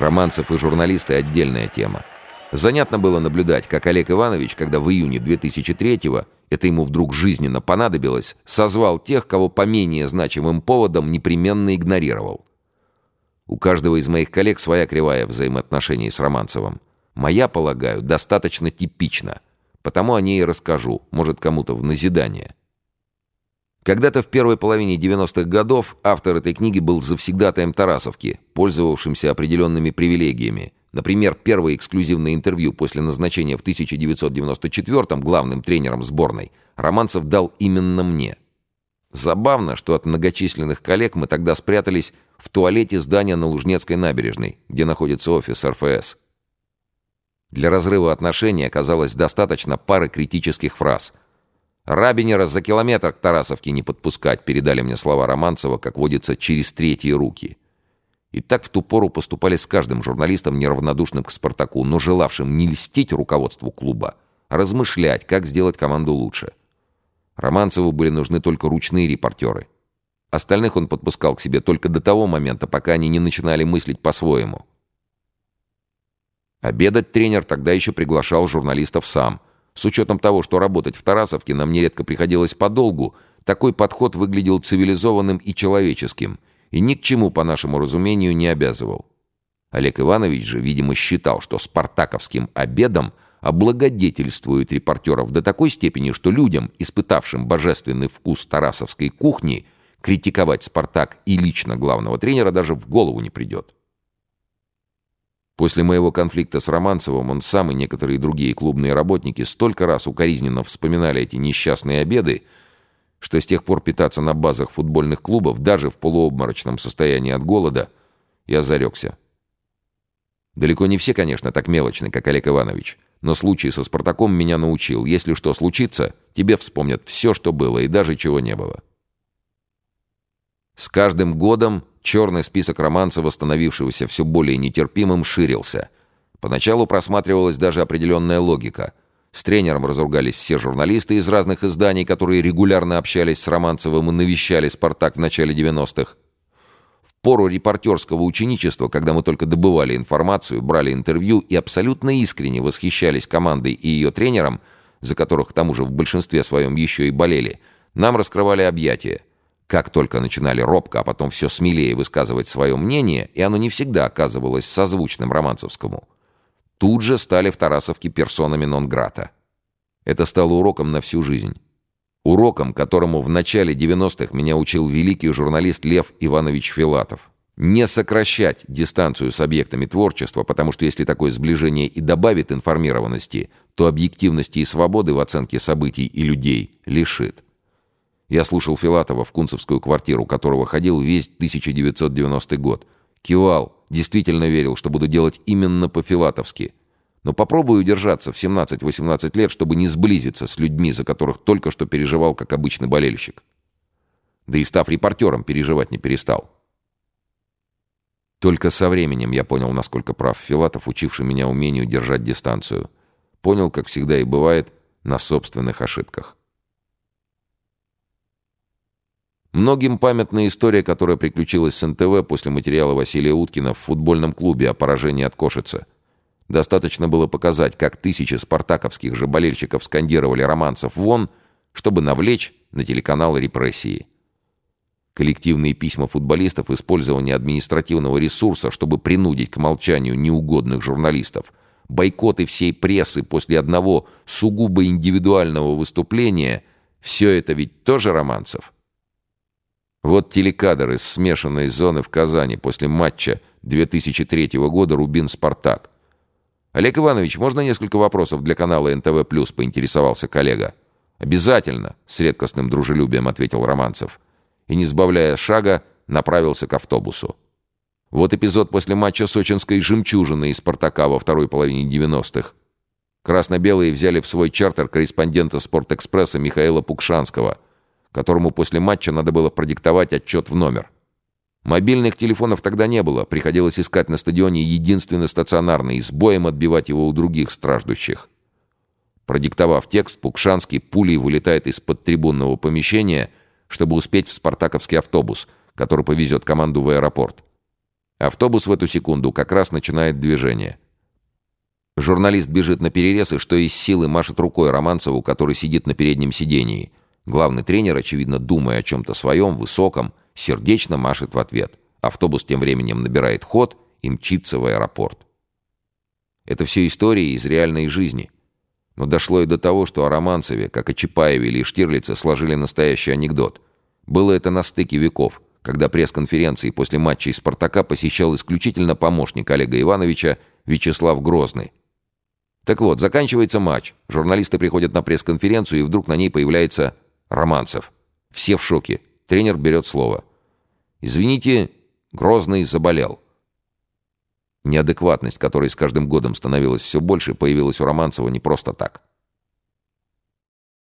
Романцев и журналисты — отдельная тема. Занятно было наблюдать, как Олег Иванович, когда в июне 2003-го, это ему вдруг жизненно понадобилось, созвал тех, кого по менее значимым поводам непременно игнорировал. У каждого из моих коллег своя кривая взаимоотношений с Романцевым. Моя, полагаю, достаточно типична. Потому о ней и расскажу, может, кому-то в назидание. Когда-то в первой половине 90-х годов автор этой книги был завсегдатаем Тарасовки, пользовавшимся определенными привилегиями. Например, первое эксклюзивное интервью после назначения в 1994-м главным тренером сборной Романцев дал именно мне. Забавно, что от многочисленных коллег мы тогда спрятались в туалете здания на Лужнецкой набережной, где находится офис РФС. Для разрыва отношений оказалось достаточно пары критических фраз – Рабинера за километр к Тарасовке не подпускать, передали мне слова Романцева, как водится, через третьи руки. И так в ту пору поступали с каждым журналистом, неравнодушным к «Спартаку», но желавшим не льстить руководству клуба, а размышлять, как сделать команду лучше. Романцеву были нужны только ручные репортеры. Остальных он подпускал к себе только до того момента, пока они не начинали мыслить по-своему. Обедать тренер тогда еще приглашал журналистов сам – с учетом того, что работать в Тарасовке нам нередко приходилось подолгу, такой подход выглядел цивилизованным и человеческим, и ни к чему, по нашему разумению, не обязывал. Олег Иванович же, видимо, считал, что спартаковским обедом облагодетельствует репортеров до такой степени, что людям, испытавшим божественный вкус тарасовской кухни, критиковать «Спартак» и лично главного тренера даже в голову не придет. После моего конфликта с Романцевым он сам и некоторые другие клубные работники столько раз укоризненно вспоминали эти несчастные обеды, что с тех пор питаться на базах футбольных клубов, даже в полуобморочном состоянии от голода, я зарекся. Далеко не все, конечно, так мелочны, как Олег Иванович, но случай со «Спартаком» меня научил. Если что случится, тебе вспомнят все, что было, и даже чего не было. С каждым годом черный список Романцева, становившегося все более нетерпимым, ширился. Поначалу просматривалась даже определенная логика. С тренером разругались все журналисты из разных изданий, которые регулярно общались с Романцевым и навещали «Спартак» в начале 90-х. В пору репортерского ученичества, когда мы только добывали информацию, брали интервью и абсолютно искренне восхищались командой и ее тренером, за которых к тому же в большинстве своем еще и болели, нам раскрывали объятия. Как только начинали робко, а потом все смелее высказывать свое мнение, и оно не всегда оказывалось созвучным романцевскому, тут же стали в Тарасовке персонами нон-грата. Это стало уроком на всю жизнь. Уроком, которому в начале 90-х меня учил великий журналист Лев Иванович Филатов. Не сокращать дистанцию с объектами творчества, потому что если такое сближение и добавит информированности, то объективности и свободы в оценке событий и людей лишит. Я слушал Филатова в кунцевскую квартиру, которого ходил весь 1990 год. Кивал, действительно верил, что буду делать именно по-филатовски. Но попробую удержаться в 17-18 лет, чтобы не сблизиться с людьми, за которых только что переживал как обычный болельщик. Да и став репортером, переживать не перестал. Только со временем я понял, насколько прав Филатов, учивший меня умению держать дистанцию. Понял, как всегда и бывает, на собственных ошибках. Многим памятна история, которая приключилась с НТВ после материала Василия Уткина в футбольном клубе о поражении от Кошица. Достаточно было показать, как тысячи спартаковских же болельщиков скандировали романцев вон, чтобы навлечь на телеканал репрессии. Коллективные письма футболистов, использование административного ресурса, чтобы принудить к молчанию неугодных журналистов, бойкоты всей прессы после одного сугубо индивидуального выступления – все это ведь тоже романцев – вот телекадр из смешанной зоны в Казани после матча 2003 года «Рубин-Спартак». «Олег Иванович, можно несколько вопросов для канала НТВ+,» — поинтересовался коллега. «Обязательно», — с редкостным дружелюбием ответил Романцев. И, не сбавляя шага, направился к автобусу. Вот эпизод после матча сочинской «Жемчужины» из «Спартака» во второй половине 90-х. Красно-белые взяли в свой чартер корреспондента «Спортэкспресса» Михаила Пукшанского — которому после матча надо было продиктовать отчет в номер. Мобильных телефонов тогда не было, приходилось искать на стадионе единственный стационарный и с боем отбивать его у других страждущих. Продиктовав текст, Пукшанский пулей вылетает из-под трибунного помещения, чтобы успеть в спартаковский автобус, который повезет команду в аэропорт. Автобус в эту секунду как раз начинает движение. Журналист бежит на перерез и что из силы машет рукой Романцеву, который сидит на переднем сидении. Главный тренер, очевидно, думая о чем-то своем, высоком, сердечно машет в ответ. Автобус тем временем набирает ход и мчится в аэропорт. Это все истории из реальной жизни. Но дошло и до того, что о Романцеве, как о Чапаеве или Штирлице, сложили настоящий анекдот. Было это на стыке веков, когда пресс-конференции после матчей «Спартака» посещал исключительно помощник Олега Ивановича Вячеслав Грозный. Так вот, заканчивается матч, журналисты приходят на пресс-конференцию, и вдруг на ней появляется Романцев. Все в шоке. Тренер берет слово. «Извините, Грозный заболел». Неадекватность, которой с каждым годом становилась все больше, появилась у Романцева не просто так.